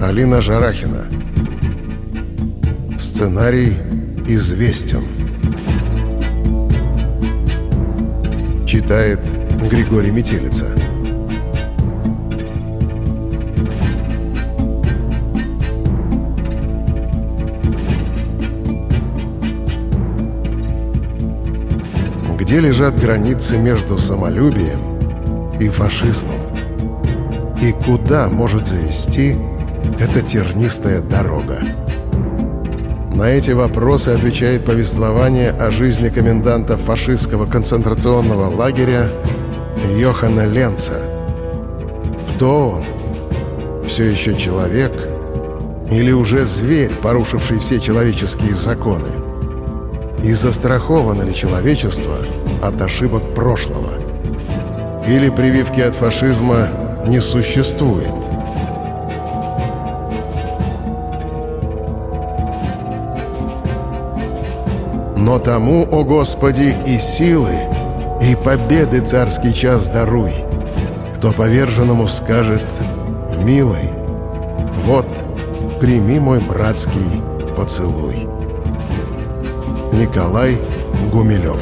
Алина Жарахина. Сценарий известен. Читает Григорий Метелица. Где лежат границы между самолюбием и фашизмом? И куда может завести эта тернистая дорога? На эти вопросы отвечает повествование о жизни коменданта фашистского концентрационного лагеря Йохана Ленца. Кто он? Все еще человек? Или уже зверь, порушивший все человеческие законы? И застраховано ли человечество от ошибок прошлого? Или прививки от фашизма не существует? Но тому, о Господи, и силы, и победы царский час даруй, кто поверженному скажет «Милый, вот, прими мой братский поцелуй». Николай Гумилев